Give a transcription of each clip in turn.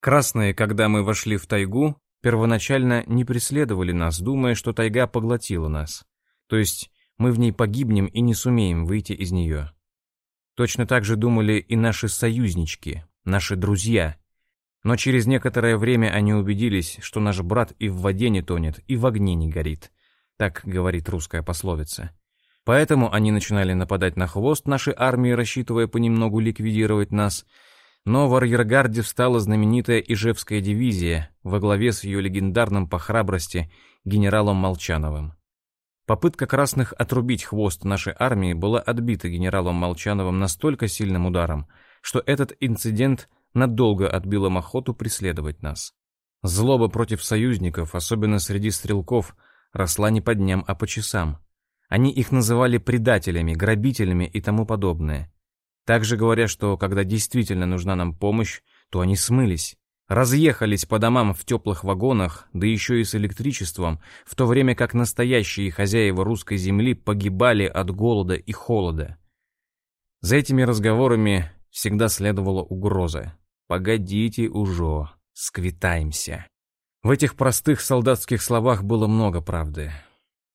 Красные, когда мы вошли в тайгу, первоначально не преследовали нас, думая, что тайга поглотила нас. То есть мы в ней погибнем и не сумеем выйти из нее. Точно так же думали и наши союзнички, наши друзья. Но через некоторое время они убедились, что наш брат и в воде не тонет, и в огне не горит. Так говорит русская пословица. Поэтому они начинали нападать на хвост нашей армии, рассчитывая понемногу ликвидировать нас. Но в арьергарде встала знаменитая Ижевская дивизия во главе с ее легендарным по храбрости генералом Молчановым. Попытка красных отрубить хвост нашей армии была отбита генералом Молчановым настолько сильным ударом, что этот инцидент надолго отбил им охоту преследовать нас. Злоба против союзников, особенно среди стрелков, росла не по дням, а по часам. Они их называли предателями, грабителями и тому подобное. Также говоря, что когда действительно нужна нам помощь, то они смылись разъехались по домам в теплых вагонах, да еще и с электричеством, в то время как настоящие хозяева русской земли погибали от голода и холода. За этими разговорами всегда следовала угроза. «Погодите уже, сквитаемся». В этих простых солдатских словах было много правды.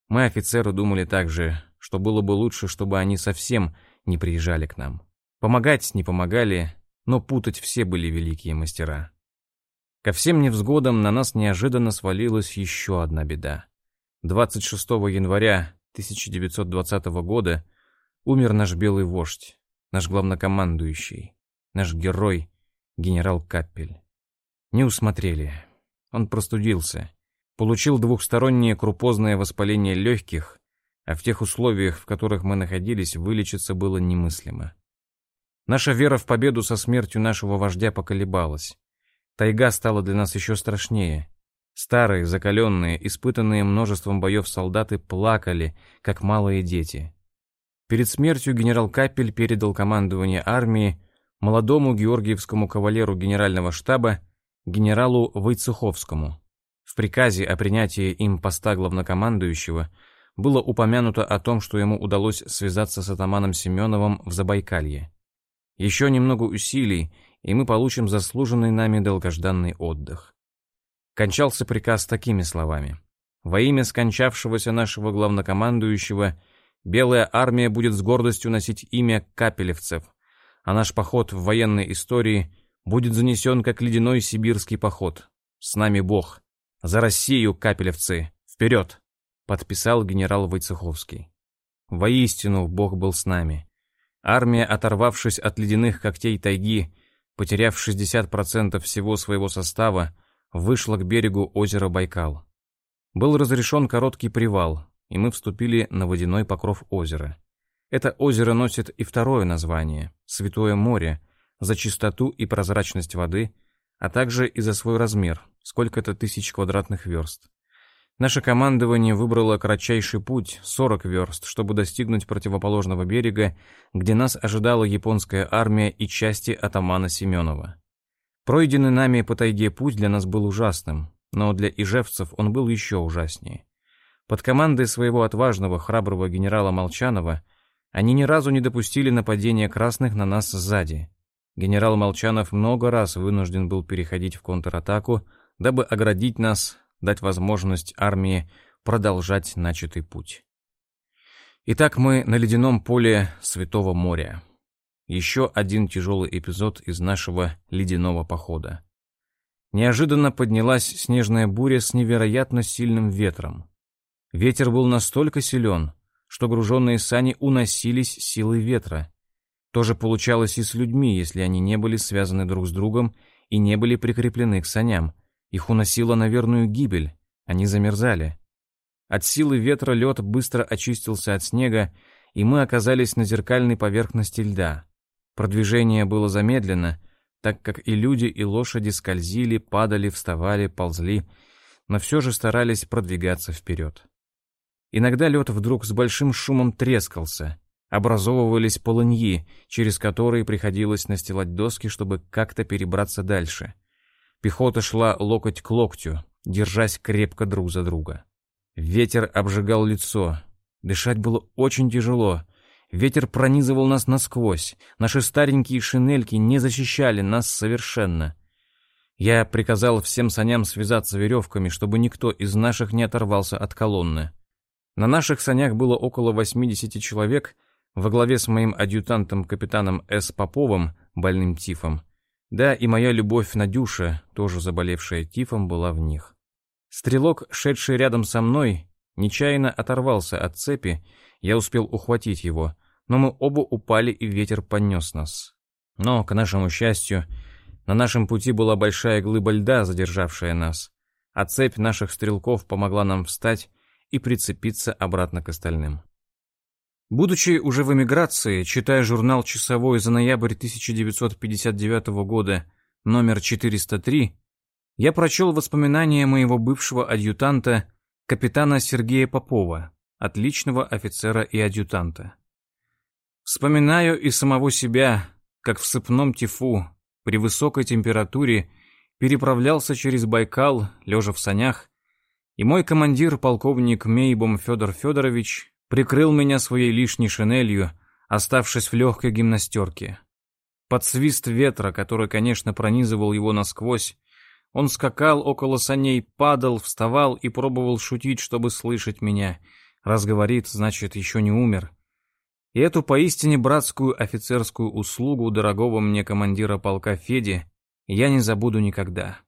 Мы, офицеры, думали также, что было бы лучше, чтобы они совсем не приезжали к нам. Помогать не помогали, но путать все были великие мастера. Ко всем невзгодам на нас неожиданно свалилась еще одна беда. 26 января 1920 года умер наш белый вождь, наш главнокомандующий, наш герой, генерал Каппель. Не усмотрели. Он простудился, получил двухстороннее крупозное воспаление легких, а в тех условиях, в которых мы находились, вылечиться было немыслимо. Наша вера в победу со смертью нашего вождя поколебалась. Тайга стала для нас еще страшнее. Старые, закаленные, испытанные множеством боев солдаты плакали, как малые дети. Перед смертью генерал Капель передал командование армии молодому георгиевскому кавалеру генерального штаба генералу Войцеховскому. В приказе о принятии им поста главнокомандующего было упомянуто о том, что ему удалось связаться с атаманом Семеновым в Забайкалье. Еще немного усилий, и мы получим заслуженный нами долгожданный отдых. Кончался приказ такими словами. Во имя скончавшегося нашего главнокомандующего Белая армия будет с гордостью носить имя капелевцев, а наш поход в военной истории будет занесен как ледяной сибирский поход. С нами Бог. За Россию, капелевцы! Вперед! Подписал генерал Войцеховский. Воистину, Бог был с нами. Армия, оторвавшись от ледяных когтей тайги, потеряв 60% всего своего состава, вышла к берегу озера Байкал. Был разрешен короткий привал, и мы вступили на водяной покров озера. Это озеро носит и второе название — Святое море, за чистоту и прозрачность воды, а также и за свой размер, сколько-то тысяч квадратных верст. Наше командование выбрало кратчайший путь, 40 верст, чтобы достигнуть противоположного берега, где нас ожидала японская армия и части атамана Семенова. Пройденный нами по тайге путь для нас был ужасным, но для ижевцев он был еще ужаснее. Под командой своего отважного, храброго генерала Молчанова они ни разу не допустили нападения красных на нас сзади. Генерал Молчанов много раз вынужден был переходить в контратаку, дабы оградить нас дать возможность армии продолжать начатый путь. Итак, мы на ледяном поле Святого моря. Еще один тяжелый эпизод из нашего ледяного похода. Неожиданно поднялась снежная буря с невероятно сильным ветром. Ветер был настолько силен, что груженные сани уносились силой ветра. То же получалось и с людьми, если они не были связаны друг с другом и не были прикреплены к саням, их уносило на верную гибель, они замерзали. От силы ветра лед быстро очистился от снега, и мы оказались на зеркальной поверхности льда. Продвижение было замедлено, так как и люди, и лошади скользили, падали, вставали, ползли, но все же старались продвигаться вперед. Иногда лед вдруг с большим шумом трескался, образовывались полыньи, через которые приходилось настилать доски, чтобы как-то перебраться дальше. Пехота шла локоть к локтю, держась крепко друг за друга. Ветер обжигал лицо. Дышать было очень тяжело. Ветер пронизывал нас насквозь. Наши старенькие шинельки не защищали нас совершенно. Я приказал всем саням связаться веревками, чтобы никто из наших не оторвался от колонны. На наших санях было около 80 человек, во главе с моим адъютантом капитаном С. Поповым, больным тифом. Да, и моя любовь Надюша, тоже заболевшая тифом, была в них. Стрелок, шедший рядом со мной, нечаянно оторвался от цепи, я успел ухватить его, но мы оба упали, и ветер понес нас. Но, к нашему счастью, на нашем пути была большая глыба льда, задержавшая нас, а цепь наших стрелков помогла нам встать и прицепиться обратно к остальным. Будучи уже в эмиграции, читая журнал «Часовой» за ноябрь 1959 года, номер 403, я прочел воспоминания моего бывшего адъютанта, капитана Сергея Попова, отличного офицера и адъютанта. Вспоминаю и самого себя, как в сыпном тифу при высокой температуре переправлялся через Байкал, лежа в санях, и мой командир, полковник Мейбом Федор Федорович, прикрыл меня своей лишней шинелью, оставшись в легкой гимнастерке. Под свист ветра, который, конечно, пронизывал его насквозь, он скакал около саней, падал, вставал и пробовал шутить, чтобы слышать меня. Раз говорит, значит, еще не умер. И эту поистине братскую офицерскую услугу дорогого мне командира полка Феди я не забуду никогда.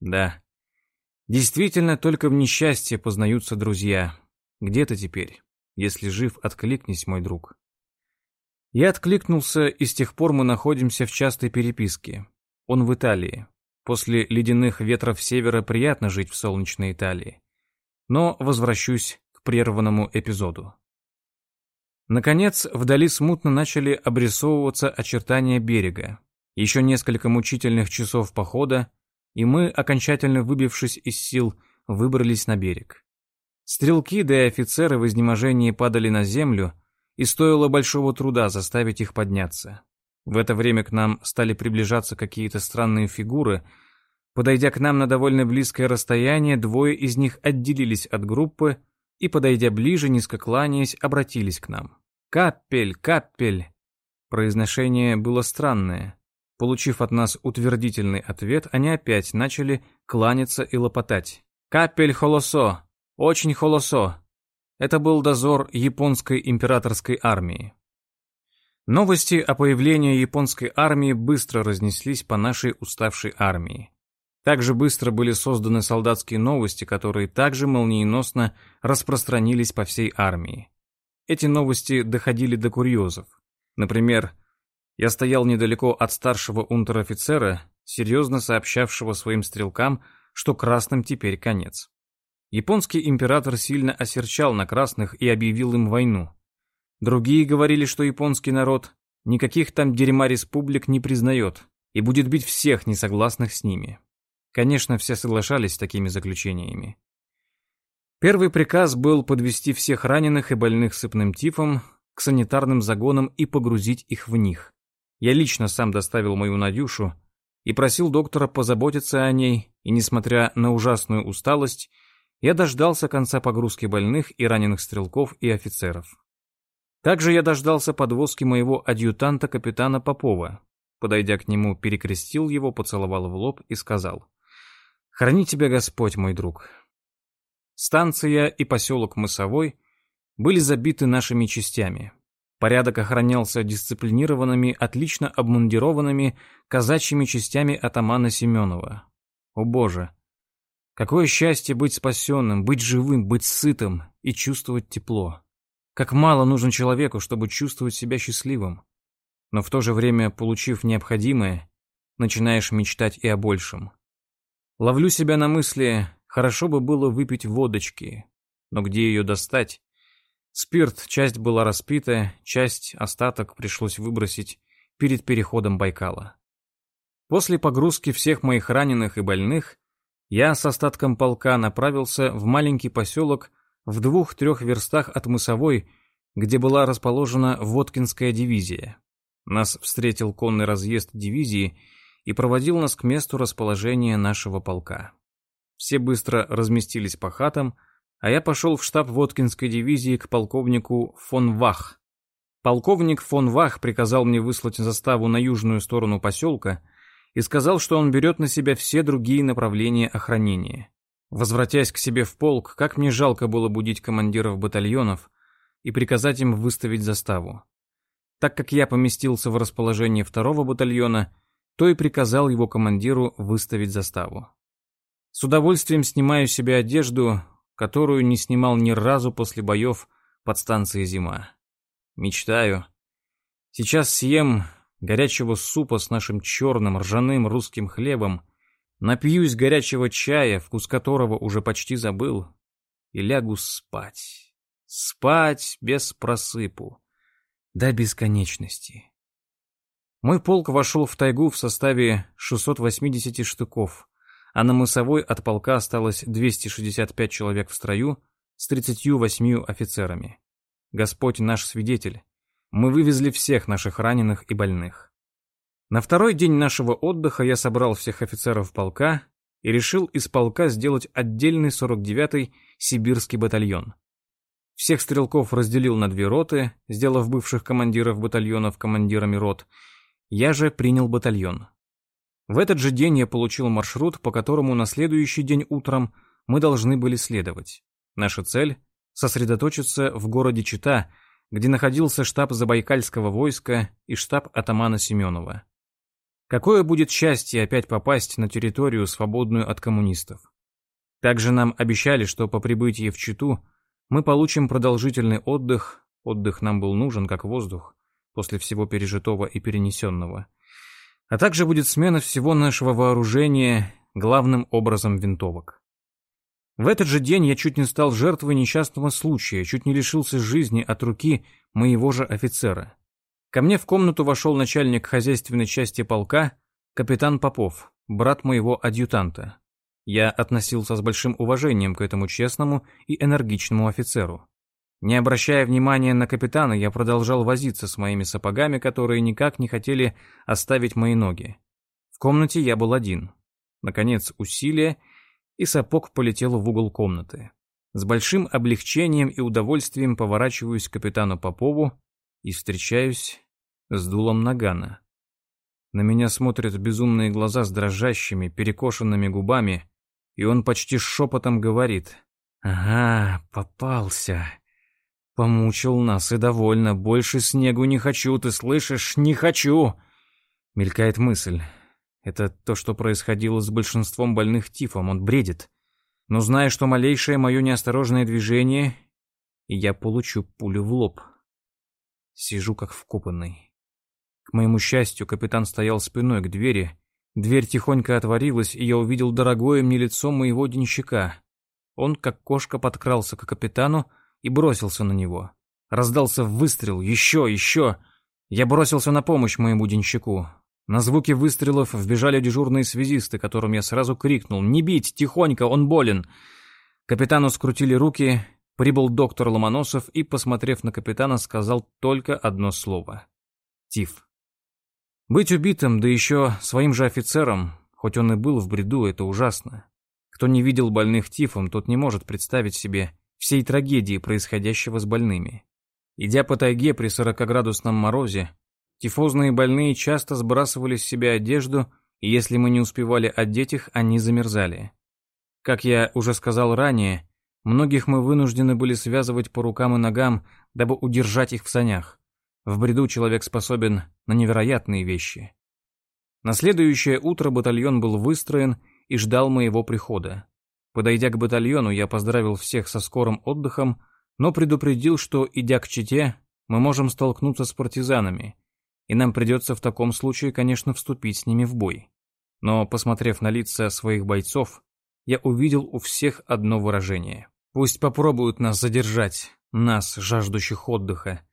Да, действительно, только в несчастье познаются друзья. Где ты теперь? Если жив, откликнись, мой друг. Я откликнулся, и с тех пор мы находимся в частой переписке. Он в Италии. После ледяных ветров севера приятно жить в солнечной Италии. Но возвращусь к прерванному эпизоду. Наконец, вдали смутно начали обрисовываться очертания берега. Еще несколько мучительных часов похода, и мы, окончательно выбившись из сил, выбрались на берег. Стрелки да и офицеры в изнеможении падали на землю, и стоило большого труда заставить их подняться. В это время к нам стали приближаться какие-то странные фигуры. Подойдя к нам на довольно близкое расстояние, двое из них отделились от группы и, подойдя ближе, низко кланяясь, обратились к нам. «Капель, капель!» Произношение было странное. Получив от нас утвердительный ответ, они опять начали кланяться и лопотать. «Капель холосо! Очень холосо!» Это был дозор японской императорской армии. Новости о появлении японской армии быстро разнеслись по нашей уставшей армии. Также быстро были созданы солдатские новости, которые также молниеносно распространились по всей армии. Эти новости доходили до курьезов. Например, я стоял недалеко от старшего унтер-офицера, серьезно сообщавшего своим стрелкам, что красным теперь конец. Японский император сильно осерчал на красных и объявил им войну. Другие говорили, что японский народ никаких там дерьма республик не признает и будет бить всех несогласных с ними. Конечно, все соглашались с такими заключениями. Первый приказ был подвести всех раненых и больных сыпным тифом к санитарным загонам и погрузить их в них. Я лично сам доставил мою Надюшу и просил доктора позаботиться о ней, и, несмотря на ужасную усталость, я дождался конца погрузки больных и раненых стрелков и офицеров. Также я дождался подвозки моего адъютанта капитана Попова. Подойдя к нему, перекрестил его, поцеловал в лоб и сказал, «Храни тебя Господь, мой друг, Станция и поселок Мысовой были забиты нашими частями. Порядок охранялся дисциплинированными, отлично обмундированными казачьими частями атамана Семенова. О боже! Какое счастье быть спасенным, быть живым, быть сытым и чувствовать тепло. Как мало нужно человеку, чтобы чувствовать себя счастливым. Но в то же время, получив необходимое, начинаешь мечтать и о большем. Ловлю себя на мысли, Хорошо бы было выпить водочки, но где ее достать? Спирт, часть была распита, часть, остаток пришлось выбросить перед переходом Байкала. После погрузки всех моих раненых и больных, я с остатком полка направился в маленький поселок в двух-трех верстах от Мысовой, где была расположена Воткинская дивизия. Нас встретил конный разъезд дивизии и проводил нас к месту расположения нашего полка. Все быстро разместились по хатам, а я пошел в штаб Воткинской дивизии к полковнику фон Вах. Полковник фон Вах приказал мне выслать заставу на южную сторону поселка и сказал, что он берет на себя все другие направления охранения. Возвратясь к себе в полк, как мне жалко было будить командиров батальонов и приказать им выставить заставу. Так как я поместился в расположение второго батальона, то и приказал его командиру выставить заставу. С удовольствием снимаю себе одежду, которую не снимал ни разу после боев под станцией «Зима». Мечтаю. Сейчас съем горячего супа с нашим черным ржаным русским хлебом, напьюсь горячего чая, вкус которого уже почти забыл, и лягу спать. Спать без просыпу. До бесконечности. Мой полк вошел в тайгу в составе 680 штыков, а на Мысовой от полка осталось 265 человек в строю с 38 офицерами. Господь наш свидетель. Мы вывезли всех наших раненых и больных. На второй день нашего отдыха я собрал всех офицеров полка и решил из полка сделать отдельный 49-й сибирский батальон. Всех стрелков разделил на две роты, сделав бывших командиров батальонов командирами рот. Я же принял батальон. В этот же день я получил маршрут, по которому на следующий день утром мы должны были следовать. Наша цель — сосредоточиться в городе Чита, где находился штаб Забайкальского войска и штаб атамана Семенова. Какое будет счастье опять попасть на территорию, свободную от коммунистов. Также нам обещали, что по прибытии в Читу мы получим продолжительный отдых, отдых нам был нужен, как воздух, после всего пережитого и перенесенного, а также будет смена всего нашего вооружения, главным образом винтовок. В этот же день я чуть не стал жертвой несчастного случая, чуть не лишился жизни от руки моего же офицера. Ко мне в комнату вошел начальник хозяйственной части полка, капитан Попов, брат моего адъютанта. Я относился с большим уважением к этому честному и энергичному офицеру. Не обращая внимания на капитана, я продолжал возиться с моими сапогами, которые никак не хотели оставить мои ноги. В комнате я был один. Наконец, усилие — и сапог полетел в угол комнаты. С большим облегчением и удовольствием поворачиваюсь к капитану Попову и встречаюсь с дулом нагана. На меня смотрят безумные глаза с дрожащими, перекошенными губами, и он почти шепотом говорит. «Ага, попался. Помучил нас и довольно. Больше снегу не хочу, ты слышишь? Не хочу!» Мелькает мысль. Это то, что происходило с большинством больных тифом, он бредит. Но зная, что малейшее мое неосторожное движение, и я получу пулю в лоб. Сижу как вкопанный. К моему счастью, капитан стоял спиной к двери. Дверь тихонько отворилась, и я увидел дорогое мне лицо моего денщика. Он, как кошка, подкрался к капитану и бросился на него. Раздался выстрел, еще, еще. Я бросился на помощь моему денщику. На звуки выстрелов вбежали дежурные связисты, которым я сразу крикнул «Не бить! Тихонько! Он болен!» Капитану скрутили руки, прибыл доктор Ломоносов и, посмотрев на капитана, сказал только одно слово «Тиф». Быть убитым, да еще своим же офицером, хоть он и был в бреду, это ужасно. Кто не видел больных тифом, тот не может представить себе всей трагедии происходящего с больными. Идя по тайге при сорокоградусном морозе, Тифозные больные часто сбрасывали с себя одежду, и если мы не успевали одеть их, они замерзали. Как я уже сказал ранее, многих мы вынуждены были связывать по рукам и ногам, дабы удержать их в санях. В бреду человек способен на невероятные вещи. На следующее утро батальон был выстроен и ждал моего прихода. Подойдя к батальону, я поздравил всех со скорым отдыхом, но предупредил, что, идя к Чите, мы можем столкнуться с партизанами, и нам придется в таком случае, конечно, вступить с ними в бой. Но, посмотрев на лица своих бойцов, я увидел у всех одно выражение. Пусть попробуют нас задержать, нас, жаждущих отдыха.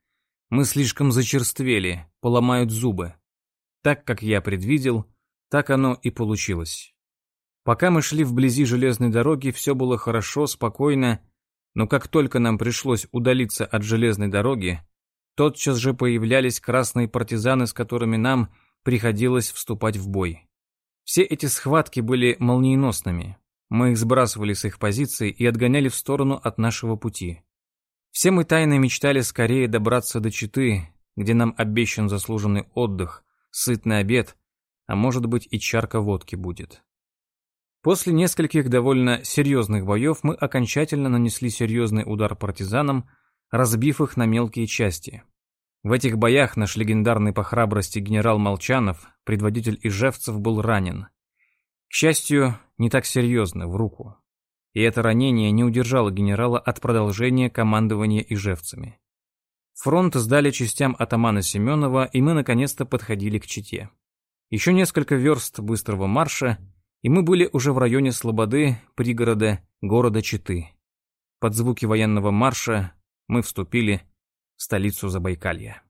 Мы слишком зачерствели, поломают зубы. Так, как я предвидел, так оно и получилось. Пока мы шли вблизи железной дороги, все было хорошо, спокойно, но как только нам пришлось удалиться от железной дороги, тотчас же появлялись красные партизаны, с которыми нам приходилось вступать в бой. Все эти схватки были молниеносными. Мы их сбрасывали с их позиций и отгоняли в сторону от нашего пути. Все мы тайно мечтали скорее добраться до Читы, где нам обещан заслуженный отдых, сытный обед, а может быть и чарка водки будет. После нескольких довольно серьезных боев мы окончательно нанесли серьезный удар партизанам, разбив их на мелкие части. В этих боях наш легендарный по храбрости генерал Молчанов, предводитель Ижевцев, был ранен. К счастью, не так серьезно, в руку. И это ранение не удержало генерала от продолжения командования Ижевцами. Фронт сдали частям атамана Семенова, и мы наконец-то подходили к Чите. Еще несколько верст быстрого марша, и мы были уже в районе Слободы, пригорода, города Читы. Под звуки военного марша мы вступили в столицу Забайкалья.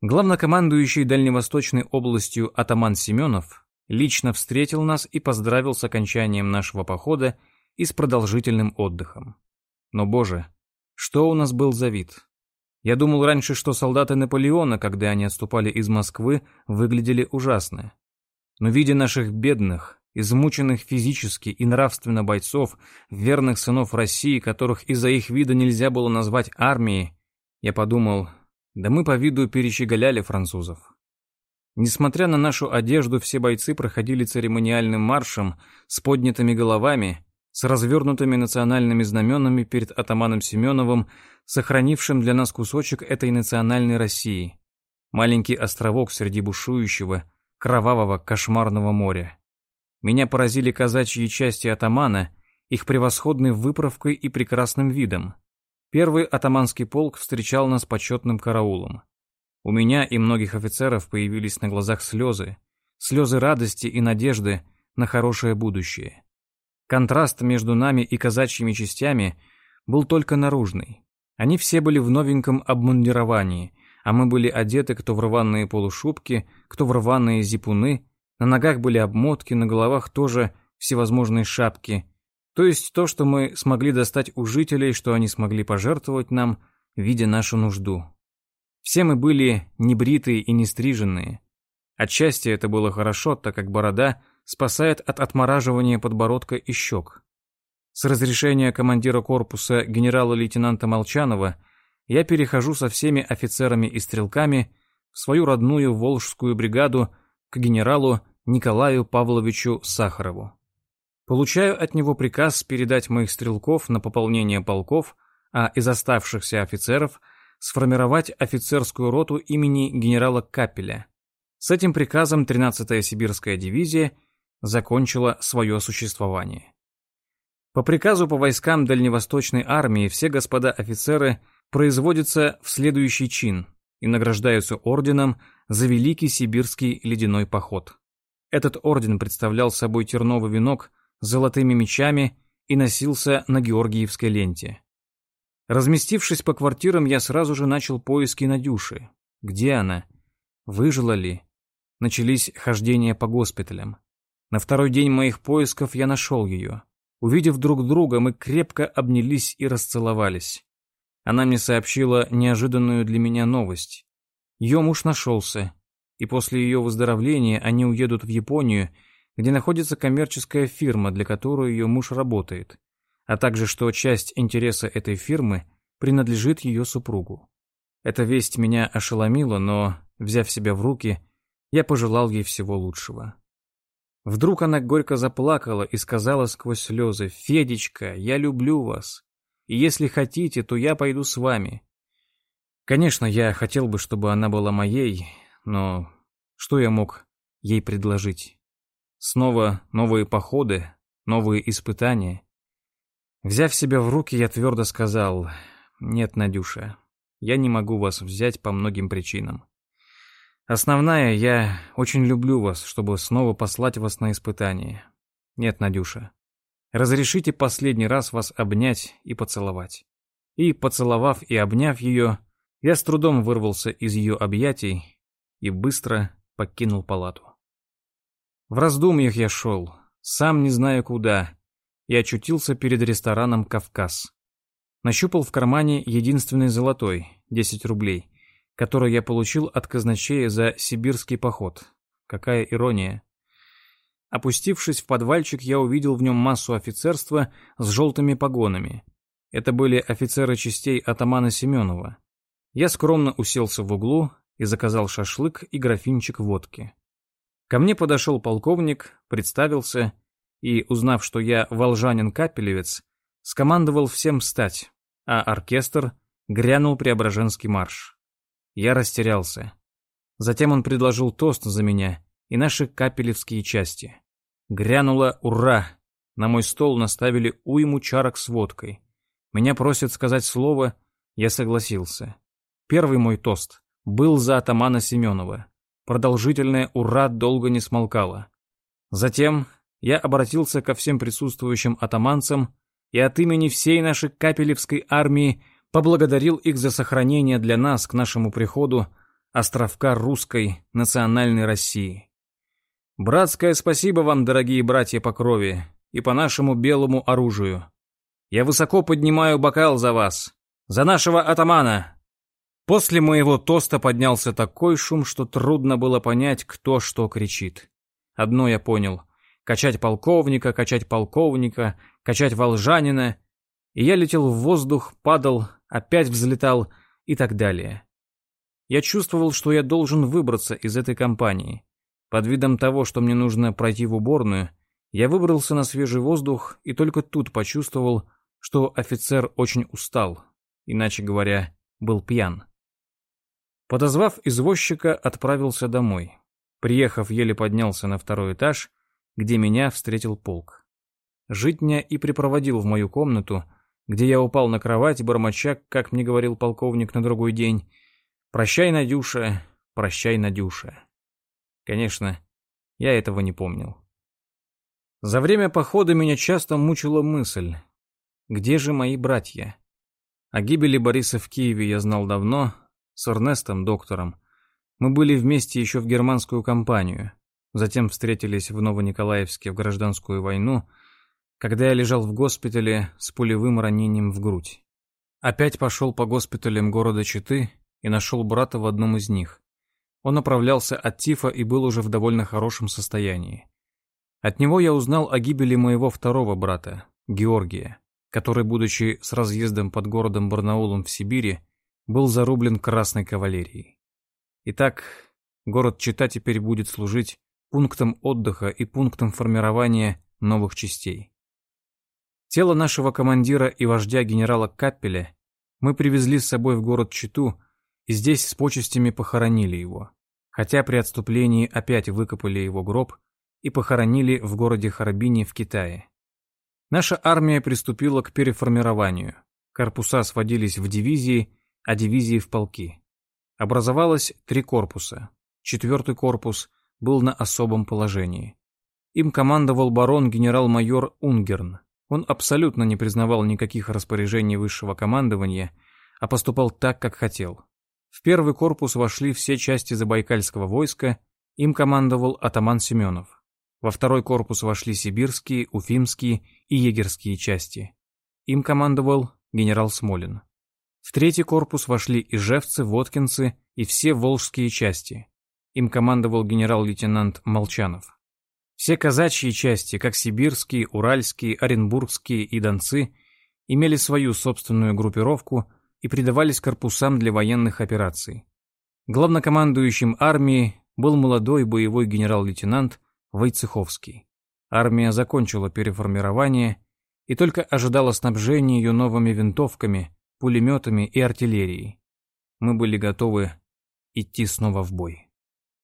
Главнокомандующий Дальневосточной областью атаман Семенов лично встретил нас и поздравил с окончанием нашего похода и с продолжительным отдыхом. Но, боже, что у нас был за вид? Я думал раньше, что солдаты Наполеона, когда они отступали из Москвы, выглядели ужасно. Но видя наших бедных, измученных физически и нравственно бойцов, верных сынов России, которых из-за их вида нельзя было назвать армией, я подумал, да мы по виду перещеголяли французов. Несмотря на нашу одежду, все бойцы проходили церемониальным маршем с поднятыми головами, с развернутыми национальными знаменами перед атаманом Семеновым, сохранившим для нас кусочек этой национальной России. Маленький островок среди бушующего, кровавого, кошмарного моря. Меня поразили казачьи части атамана, их превосходной выправкой и прекрасным видом. Первый атаманский полк встречал нас почетным караулом. У меня и многих офицеров появились на глазах слезы, слезы радости и надежды на хорошее будущее. Контраст между нами и казачьими частями был только наружный. Они все были в новеньком обмундировании, а мы были одеты кто в рваные полушубки, кто в рваные зипуны, на ногах были обмотки, на головах тоже всевозможные шапки. То есть то, что мы смогли достать у жителей, что они смогли пожертвовать нам, видя нашу нужду. Все мы были небритые и нестриженные. Отчасти это было хорошо, так как борода спасает от отмораживания подбородка и щек. С разрешения командира корпуса генерала-лейтенанта Молчанова я перехожу со всеми офицерами и стрелками в свою родную Волжскую бригаду к генералу Николаю Павловичу Сахарову. Получаю от него приказ передать моих стрелков на пополнение полков, а из оставшихся офицеров сформировать офицерскую роту имени генерала Капеля. С этим приказом 13-я сибирская дивизия закончила свое существование. По приказу по войскам Дальневосточной армии все господа офицеры производятся в следующий чин и награждаются орденом за Великий Сибирский ледяной поход. Этот орден представлял собой терновый венок с золотыми мечами и носился на Георгиевской ленте. Разместившись по квартирам, я сразу же начал поиски Надюши. Где она? Выжила ли? Начались хождения по госпиталям. На второй день моих поисков я нашел ее. Увидев друг друга, мы крепко обнялись и расцеловались. Она мне сообщила неожиданную для меня новость. Ее муж нашелся, и после ее выздоровления они уедут в Японию, где находится коммерческая фирма, для которой ее муж работает, а также что часть интереса этой фирмы принадлежит ее супругу. Эта весть меня ошеломила, но, взяв себя в руки, я пожелал ей всего лучшего. Вдруг она горько заплакала и сказала сквозь слезы, «Федечка, я люблю вас и если хотите, то я пойду с вами. Конечно, я хотел бы, чтобы она была моей, но что я мог ей предложить? Снова новые походы, новые испытания. Взяв себя в руки, я твердо сказал, «Нет, Надюша, я не могу вас взять по многим причинам. Основная, я очень люблю вас, чтобы снова послать вас на испытание. Нет, Надюша, Разрешите последний раз вас обнять и поцеловать. И, поцеловав и обняв ее, я с трудом вырвался из ее объятий и быстро покинул палату. В раздумьях я шел, сам не зная куда, и очутился перед рестораном «Кавказ». Нащупал в кармане единственный золотой, 10 рублей, который я получил от казначея за сибирский поход. Какая ирония. Опустившись в подвальчик, я увидел в нем массу офицерства с желтыми погонами. Это были офицеры частей атамана Семенова. Я скромно уселся в углу и заказал шашлык и графинчик водки. Ко мне подошел полковник, представился и, узнав, что я волжанин-капелевец, скомандовал всем встать, а оркестр грянул Преображенский марш. Я растерялся. Затем он предложил тост за меня и наши капелевские части. Грянуло «Ура!» На мой стол наставили уйму чарок с водкой. Меня просят сказать слово, я согласился. Первый мой тост был за атамана Семенова. Продолжительное «Ура!» долго не смолкало. Затем я обратился ко всем присутствующим атаманцам и от имени всей нашей капелевской армии поблагодарил их за сохранение для нас к нашему приходу островка русской национальной России. Братское спасибо вам, дорогие братья по крови и по нашему белому оружию. Я высоко поднимаю бокал за вас, за нашего атамана. После моего тоста поднялся такой шум, что трудно было понять, кто что кричит. Одно я понял — качать полковника, качать полковника, качать волжанина, и я летел в воздух, падал, опять взлетал и так далее. Я чувствовал, что я должен выбраться из этой компании. Под видом того, что мне нужно пройти в уборную, я выбрался на свежий воздух и только тут почувствовал, что офицер очень устал, иначе говоря, был пьян. Подозвав извозчика, отправился домой. Приехав, еле поднялся на второй этаж, где меня встретил полк. Житня и припроводил в мою комнату, где я упал на кровать, бормоча, как мне говорил полковник на другой день, «Прощай, Надюша, прощай, Надюша». Конечно, я этого не помнил. За время похода меня часто мучила мысль, где же мои братья? О гибели Бориса в Киеве я знал давно, с Эрнестом, доктором. Мы были вместе еще в германскую кампанию, затем встретились в Новониколаевске в гражданскую войну, когда я лежал в госпитале с пулевым ранением в грудь. Опять пошел по госпиталям города Читы и нашел брата в одном из них. Он оправлялся от тифа и был уже в довольно хорошем состоянии. От него я узнал о гибели моего второго брата, Георгия, который, будучи с разъездом под городом Барнаулом в Сибири, был зарублен Красной кавалерией. Итак, город Чита теперь будет служить пунктом отдыха и пунктом формирования новых частей. Тело нашего командира и вождя генерала Каппеля мы привезли с собой в город Читу и здесь с почестями похоронили его, хотя при отступлении опять выкопали его гроб и похоронили в городе Харбине в Китае. Наша армия приступила к переформированию. Корпуса сводились в дивизии, а дивизии в полки. Образовалось три корпуса. Четвертый корпус был на особом положении. Им командовал барон генерал-майор Унгерн. Он абсолютно не признавал никаких распоряжений высшего командования, а поступал так, как хотел. В первый корпус вошли все части Забайкальского войска, им командовал атаман Семенов. Во второй корпус вошли сибирские, уфимские и егерские части. Им командовал генерал Смолин. В третий корпус вошли ижевцы, воткинцы и все волжские части. Им командовал генерал-лейтенант Молчанов. Все казачьи части, как сибирские, уральские, оренбургские и донцы, имели свою собственную группировку – и придавались корпусам для военных операций. Главнокомандующим армии был молодой боевой генерал-лейтенант Войцеховский. Армия закончила переформирование и только ожидала снабжения ее новыми винтовками, пулеметами и артиллерией. Мы были готовы идти снова в бой.